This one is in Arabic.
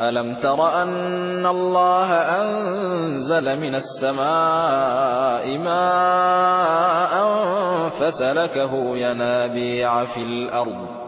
ألم تر أن الله أنزل من السماء ماء فسلكه ينابيع في الأرض